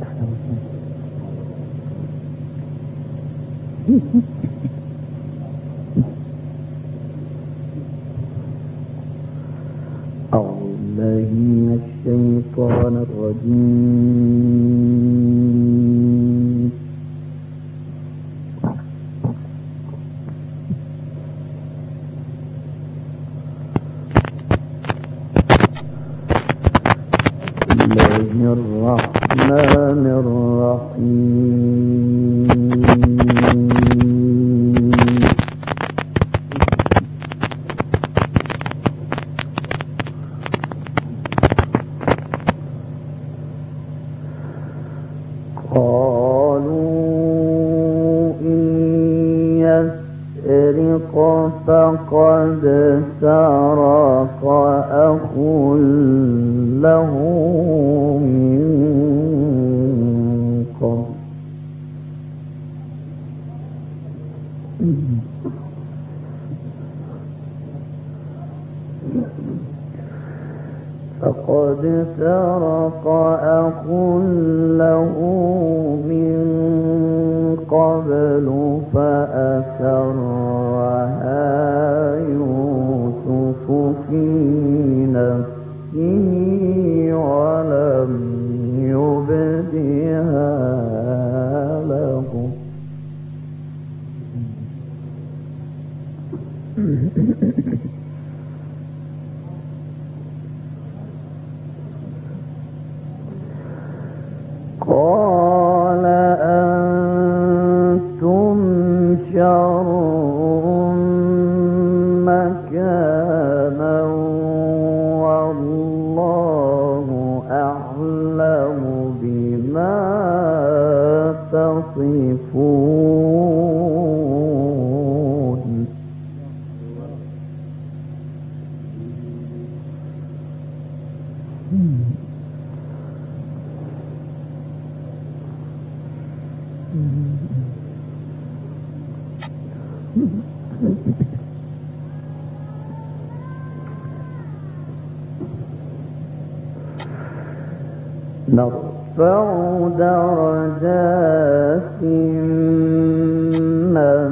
تحتوي الإنس أعوذ بالله من الشيطان الرجيم. فقد سرق أخ له من قبل فأسرها يوسف في نفسه. نرفع درجات من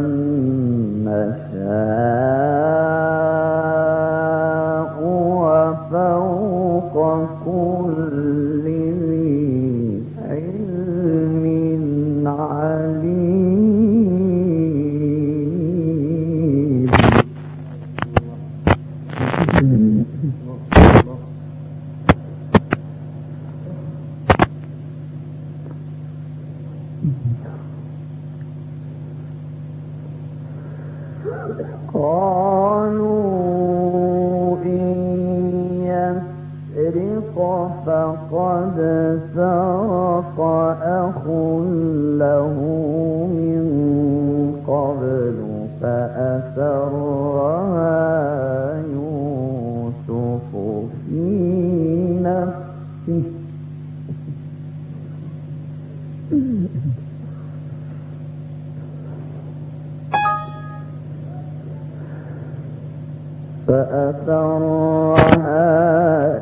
فأثرها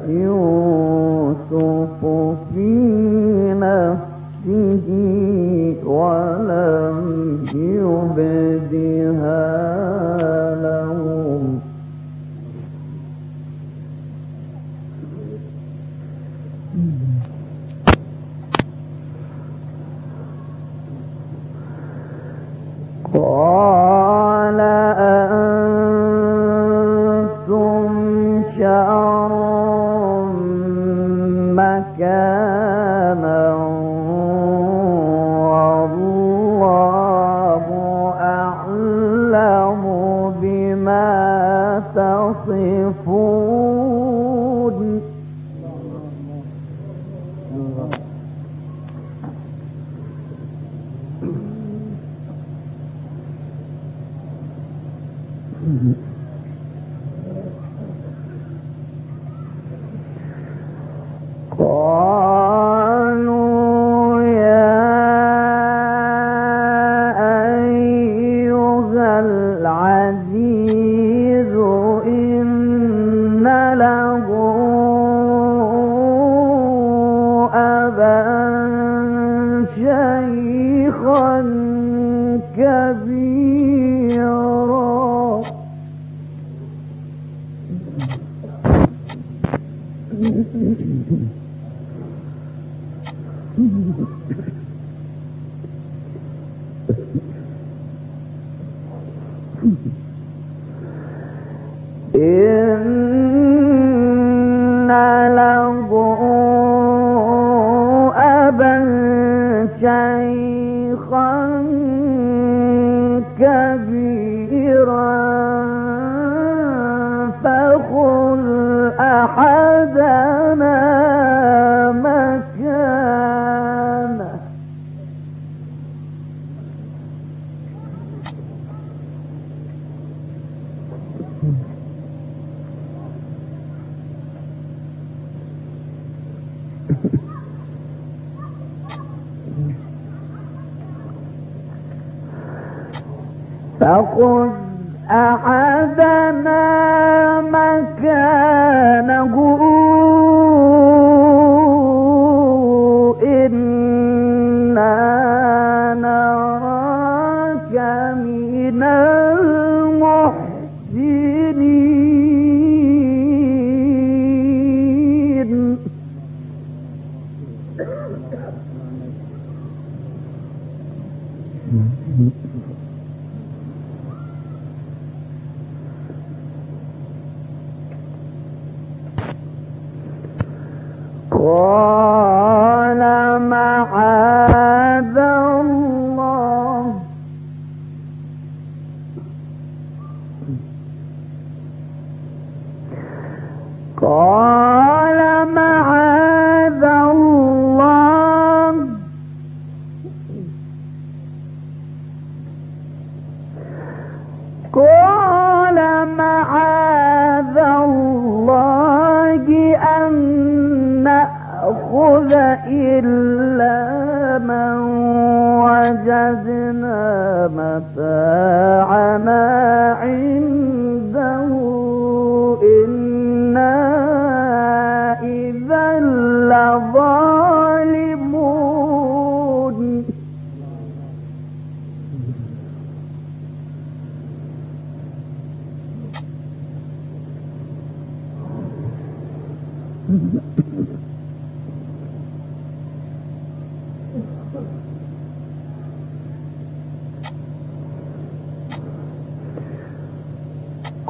يوسف في نفسه ولم يبدها else they فخذ أحدنا مكانه وجدنا متاعنا عنده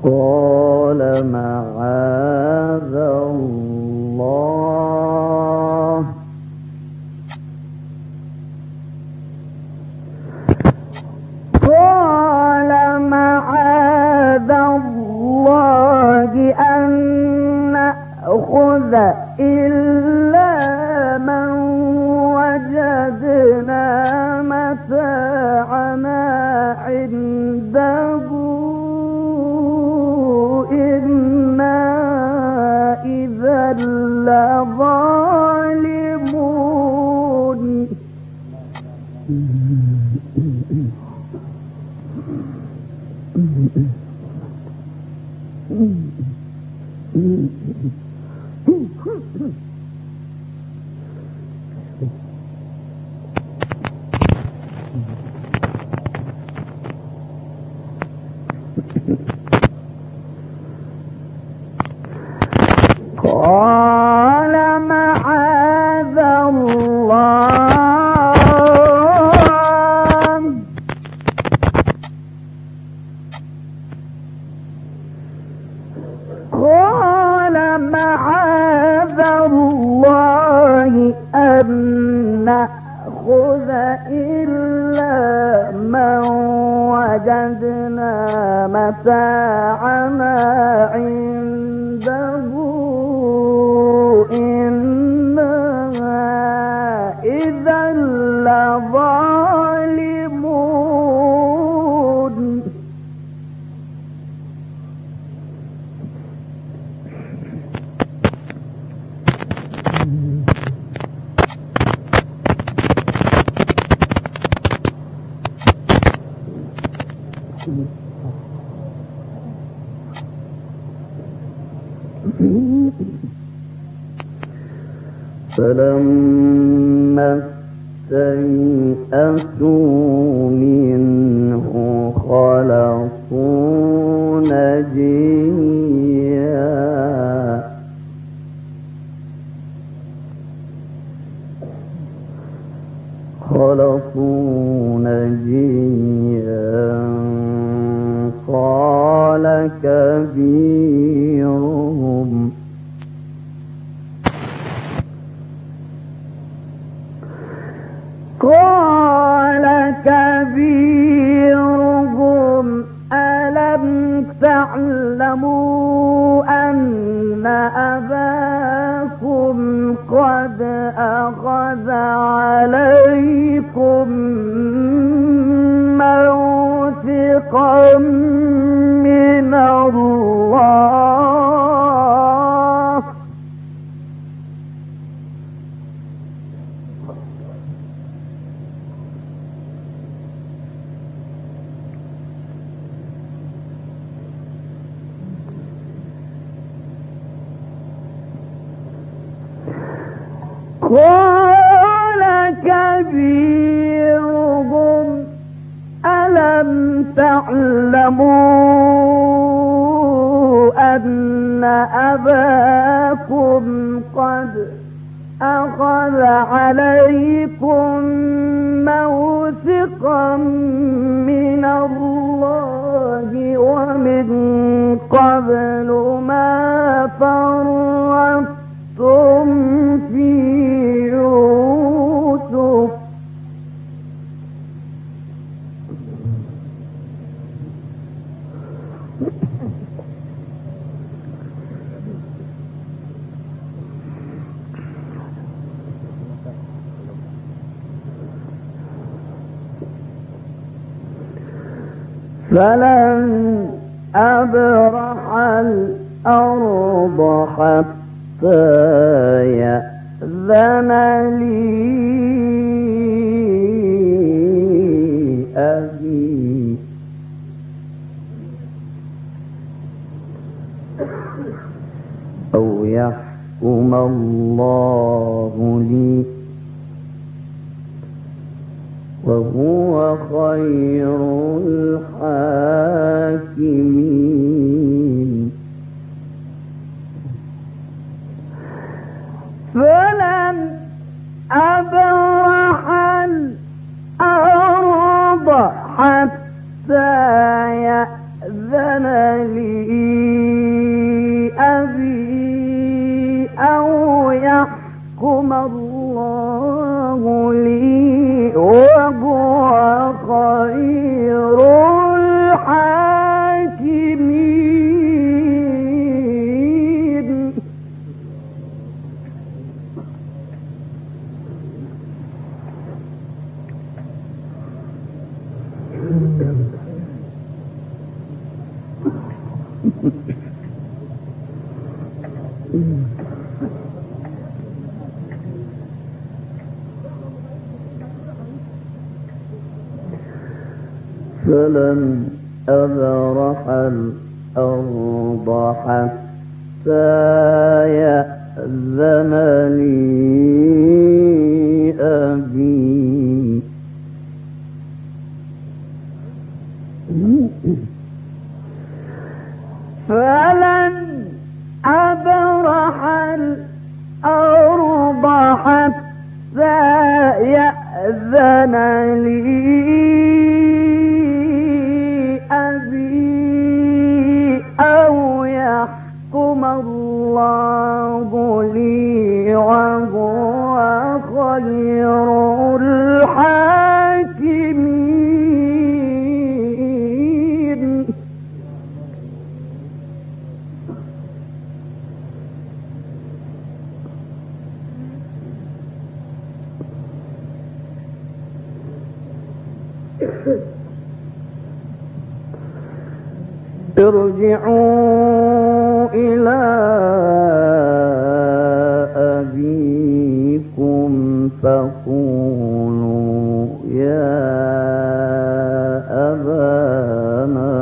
قال فلما استيئسوا فلن أبرح الأرض حتى يأذن لي أبي. أو يحكم الله لي وهو خير الحاكمين. فلن أبرح الأرض حتى يأذن لي أبي أو يحكم الله لي. وهو فلن أبرح الأرض حتى يأذن لي أبي. فلن أبرح الأرض حتى يأذن لي ارجعوا إلى أبيكم فقولوا يا أبانا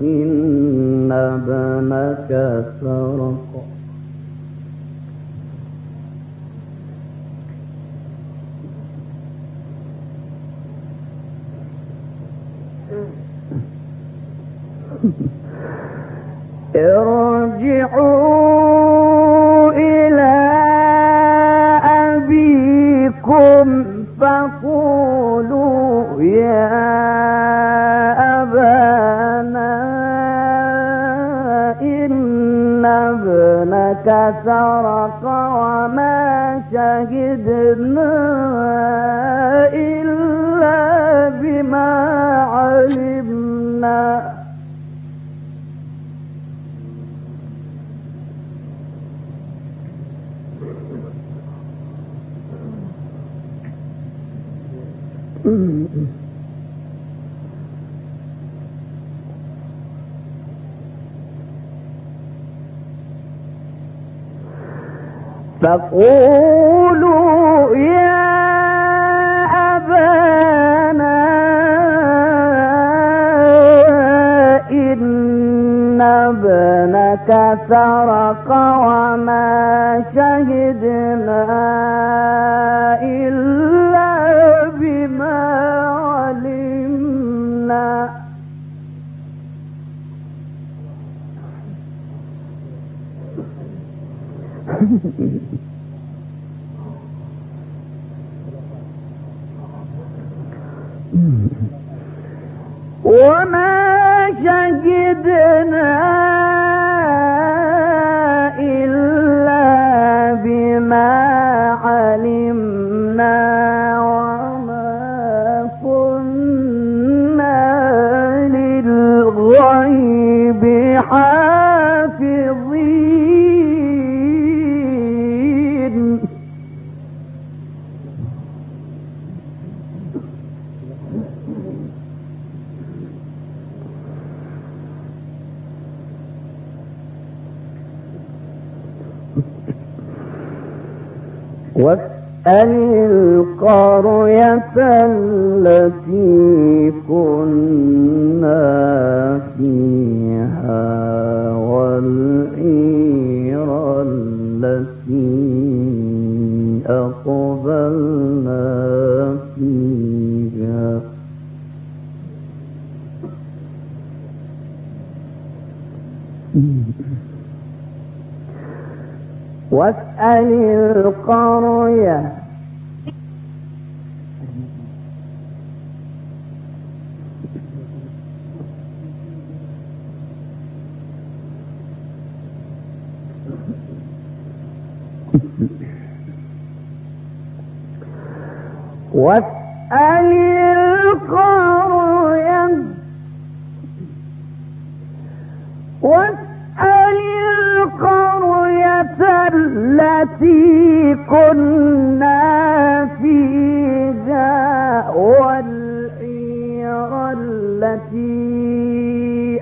إن ابنك سرق سرق وما شهدنا إلا بما علمنا. فقولوا يا أبانا إن ابنك سرق وما شهدنا إلا بما علمنا. وما القرية التي كنا فيها والعير التي أقبلنا واسأل القرية. واسأل القرية. واسأل التي كنا فيها والعير التي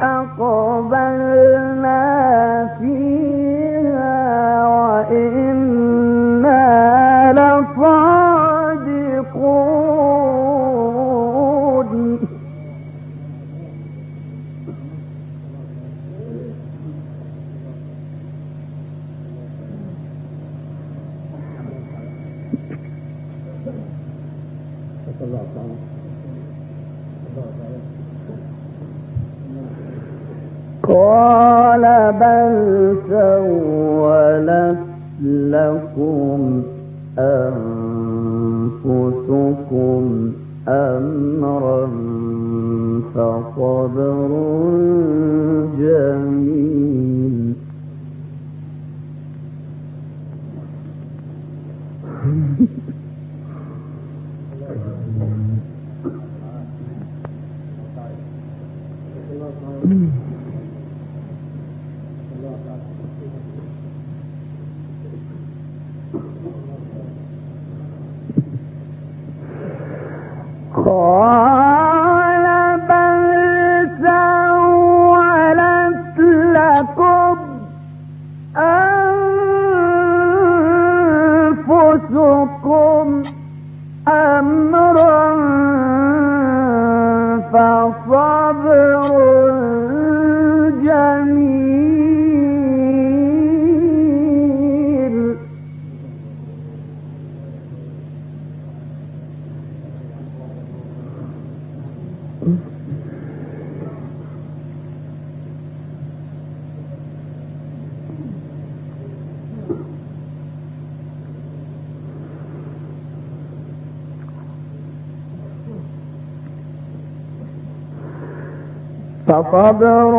أقبلنا فيها أنفسكم أمرا فصبر جميل. قال فصبر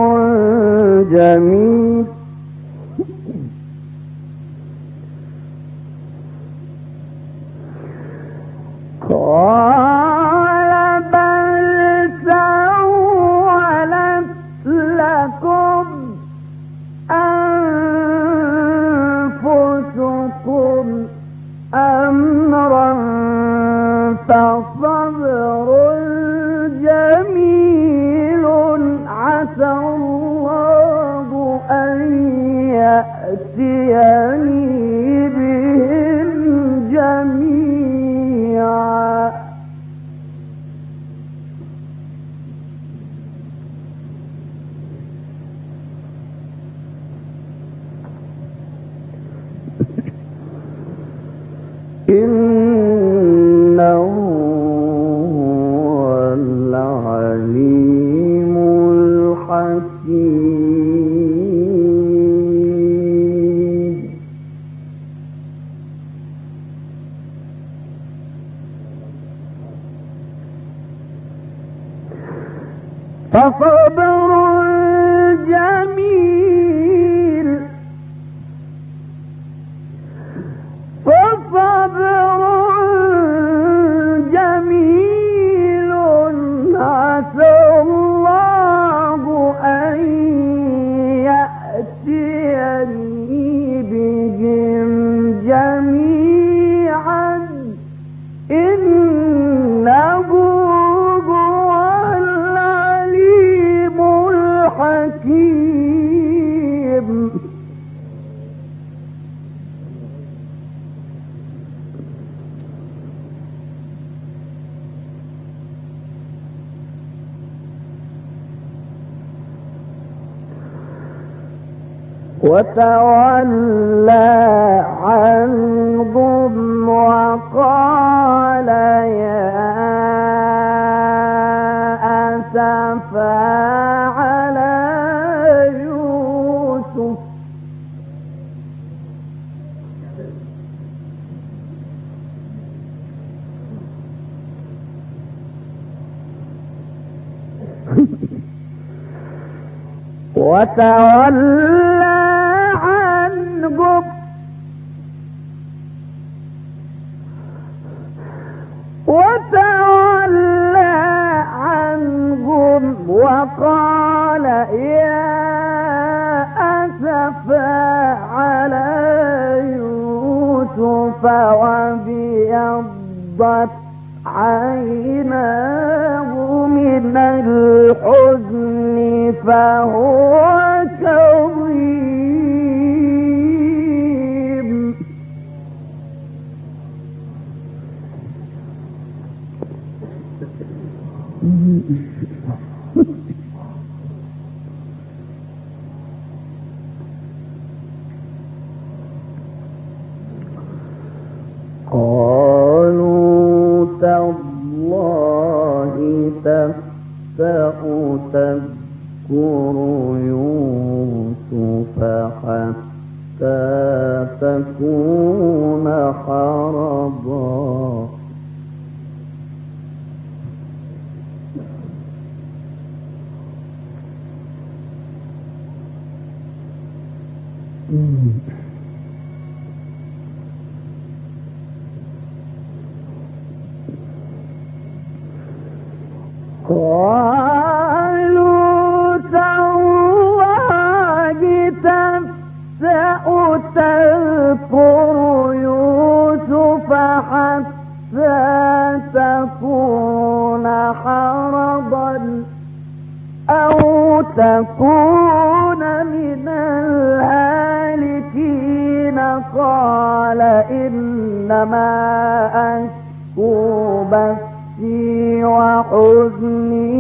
وتولى عنهم وقال يا أسفا على يوسف. وتولى يوسف وابيضت عيناه من الحزن فهو كظيم تذكر يوسف حتى تكون حرضا. قالوا حرضا أو تكون من الهالكين. قال إنما أشكو بثي وحزني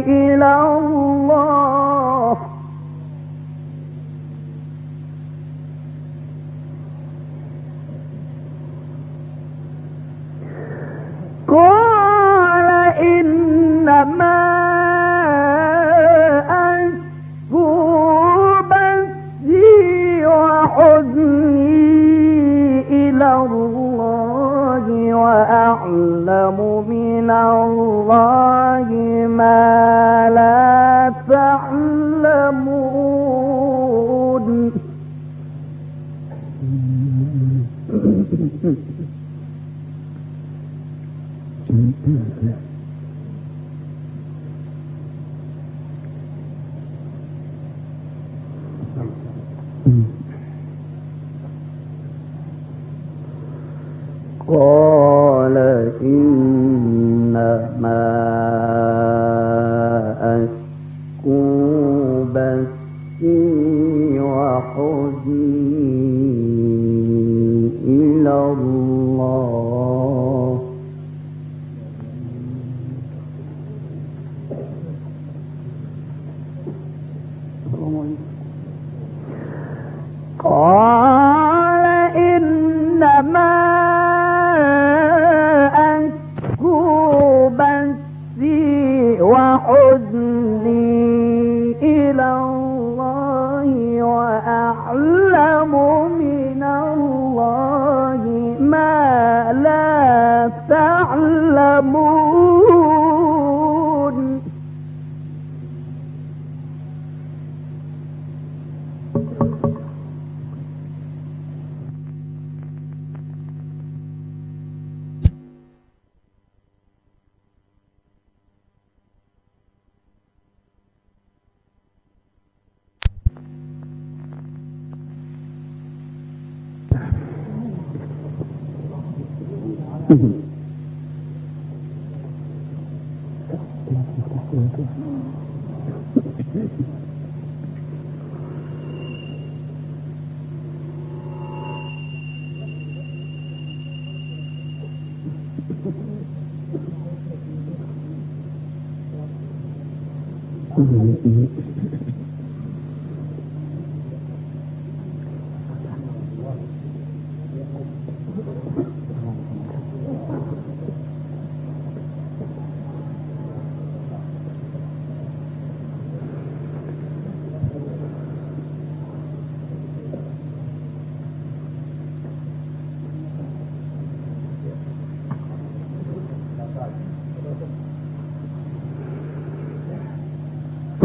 إلى الله. وأعلم من الله ما تعلمون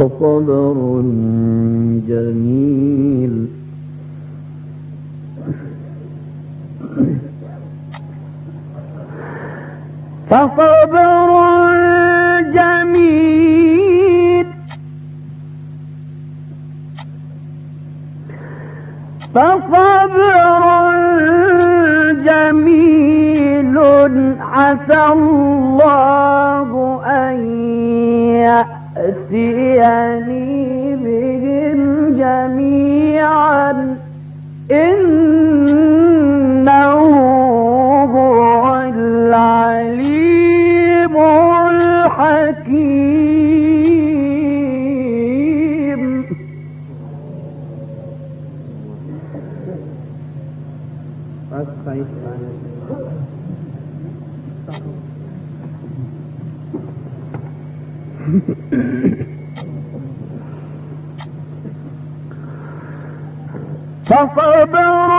فصبر جميل. فصبر جميل. فصبر جميل. عسى الله أن يأتيني بهم جميعا. إنه هو العليم الحكيم. فصبر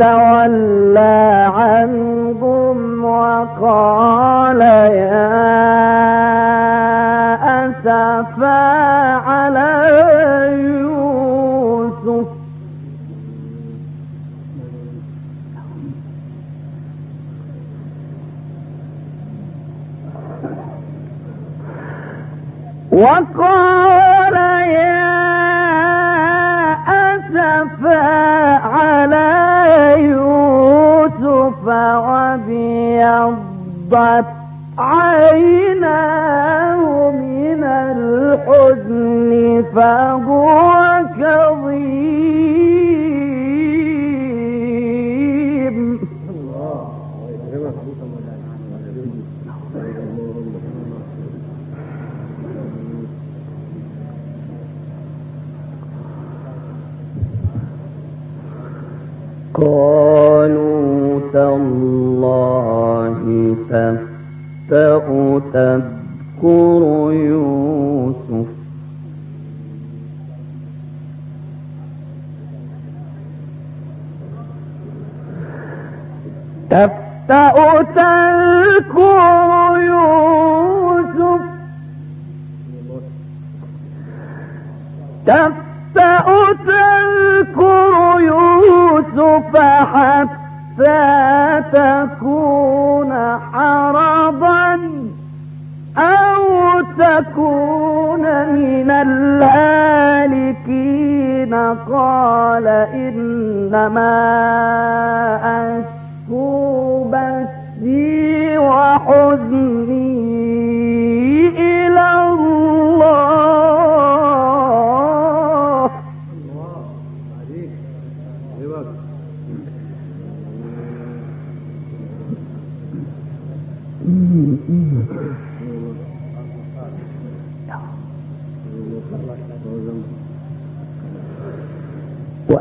وتولى عنهم وقال يا أسفا على يوسف. وقال يا أسفا وابيضت عيناه من الحزن فهو كظيم. تذكر يوسف. تفتأ تذكر يوسف. تفتأ تذكر يوسف حتى تكون حرضا. أو تكون من الهالكين قال إنما أشكو بثي وحزني إلى الله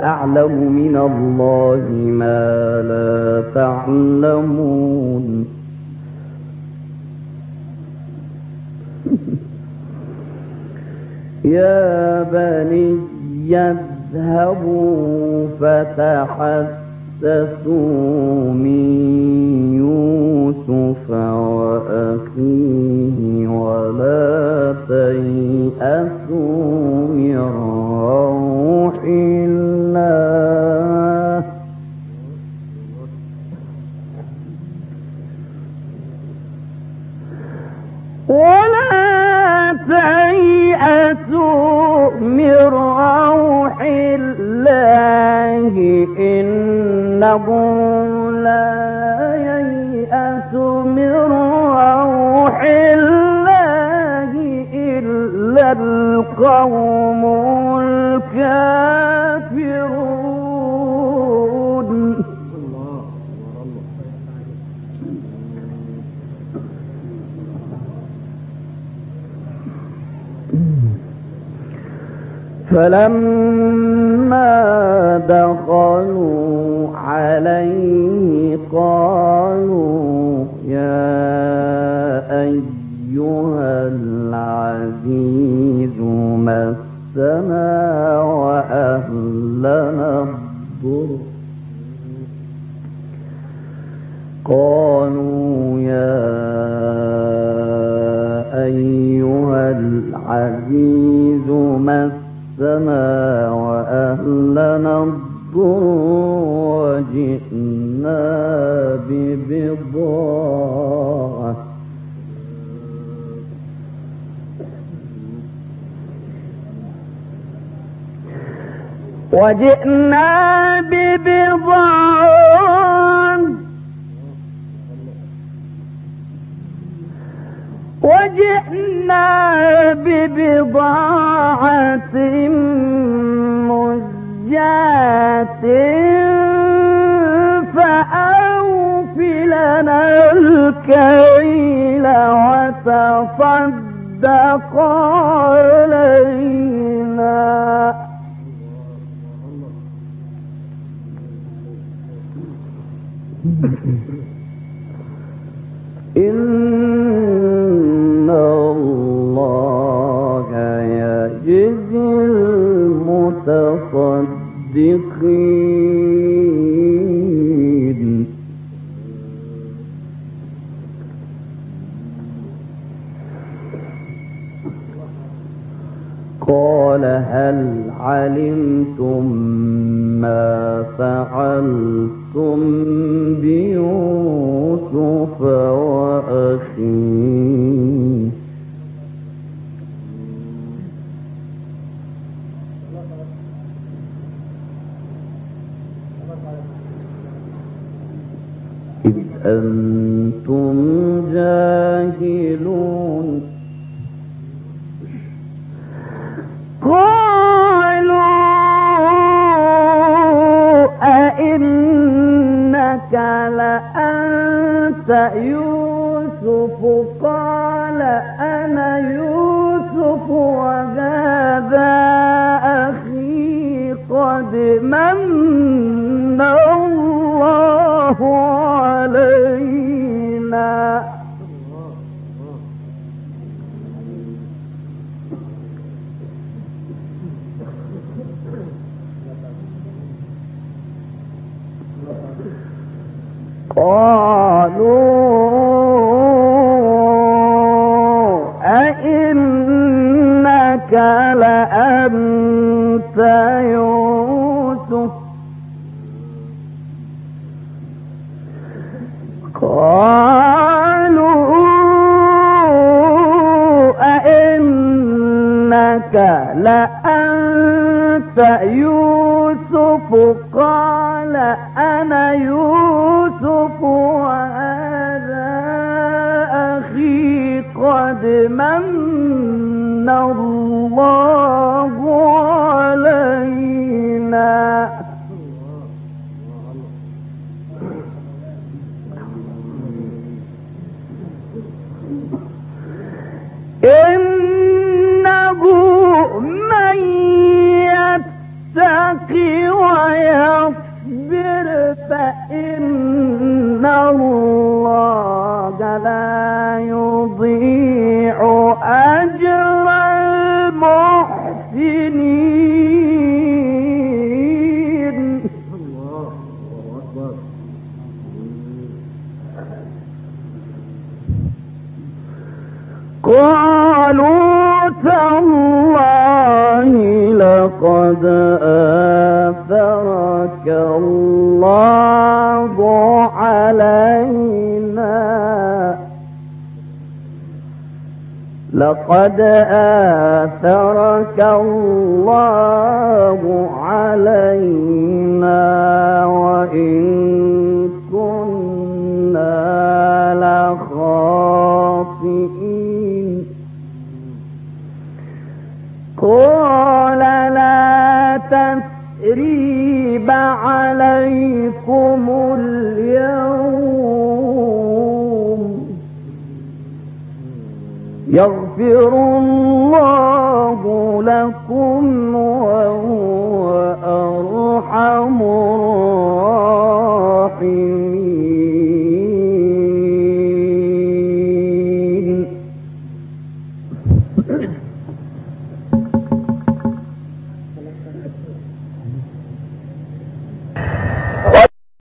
وأعلم من الله ما لا تعلمون. يا بني يذهبوا فتحسسوا من يوسف وأخيه ولا تيأسوا من روح الله. ولا تيأسوا من روح الله. إنه لا القوم الكافرون. فلما دخلوا عليه مسنا وأهلنا الضر قالوا يا أيها العزيز مسنا وأهلنا الضر وجئنا ببضاعة وجئنا ببضاعة. وجئنا ببضاعة مزجاة. فأوف لنا الكيل وتصدق علينا. إن الله يجزي المتصدقين. قال هل علمتم ما فعلتم بيوسف وأخيه؟ إذ أنتم جاهلون يوسف؟ قال أنا يوسف وهذا أخي قد من الله علينا. قال لأنت يوسف قالوا تالله لقد آثرك الله علينا. لقد آثرك الله علينا وإن عليكم اليوم. يغفر الله لكم